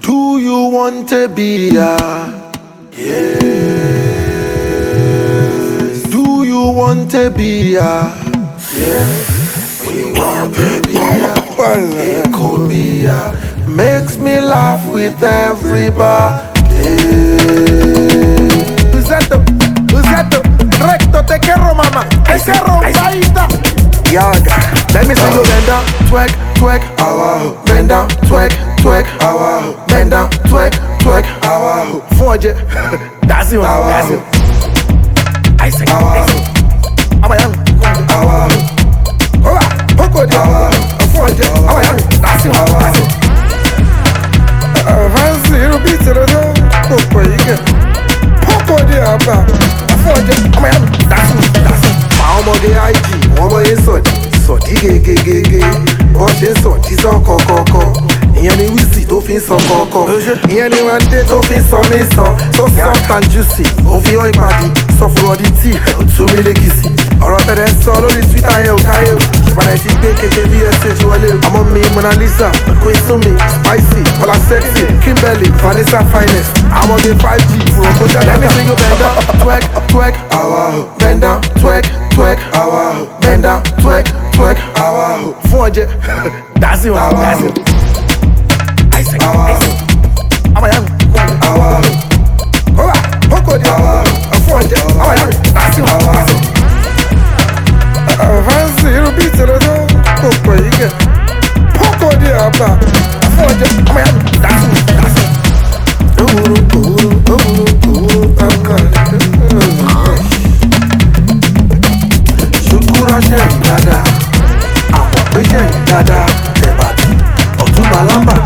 Do you want to be a? Yes. Do you want to be a? Yes. We want to be a. It could be a. Makes me laugh with everybody. Who's that the, who's that the, recto te quiero mama, te quiero baita. Yaga. Let me see you bend down, twerk, twerk, awaho. Bend down, twerk, twerk, awa, hoe. Bend down, twerk, twerk, awa, hoe. Fonde, that's you, that's you. I say, I say, I'm a young, our hoe. Ora, Hoko de, Fonde, our young, that's you, that's you. Avanzi, no beat, no no, Hoko de, Hoko de, aba. Fonde, I'm a young, that's you, that's you. Àwọn ọmọdé IG, wọ́n mọ̀ yé sọ̀dí, sọ̀dí gègègègè, bọ́ọ̀dé sọ̀dí sọ̀kọ̀kọ̀kọ̀. Wíìsì tó fi ń sọ kọ̀ọ̀kọ̀ ìyẹn ni wọn dé tó fi ń sọ mí sàn tó soft and juicy òfin ọ̀ ìpàdé sọ fún ọdí tí òtún mi lẹ́kìsì ọ̀rọ̀ tẹ̀lé ń sọ lórí twitter yẹn ò káyé o. Ìpàdé ti gbé kéke bí ẹsẹ̀ ti wọlé o. Àmọ́ mi mona lisa queen sumi spicy ọlá sexy kimberly vanessa finest àwọn ọmọge five g fúnra kó jáde ẹni tí yóò down twerk twerk awaho bend down twerk twerk awaho bend down twerk twerk awaho fún ọjẹ. That's it, ẹsẹ̀ ẹsẹ̀. àwọn yàrá kò àwọn ọ̀rọ̀ ó wà ó kò di àwọn ọ̀rọ̀ ọ̀fọ̀ ọ̀jẹ̀ àwọn yàrá àti wọn àwọn ọ̀rọ̀. àfáàsì irú bíi tèrè tó kò pè yí kẹ ó kò di àbá ọ̀fọ̀ ọ̀jẹ̀ àwọn yàrá dàsí dàsí. owurú owurú owurú owurú ọkàn ṣùkúrọ̀ ṣe ń dáadáa àpọ̀pẹ́ ṣe ń dáadáa tẹ̀bàtì ọ̀túnba lámbà.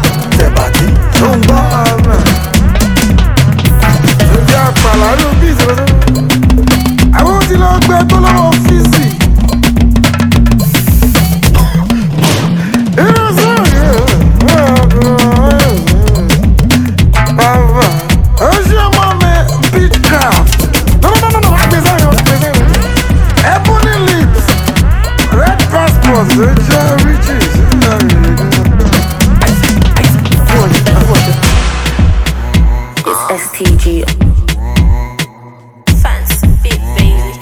STG. Fancy big baby.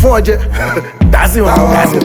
Fún ọjẹ́, that's it, that's it.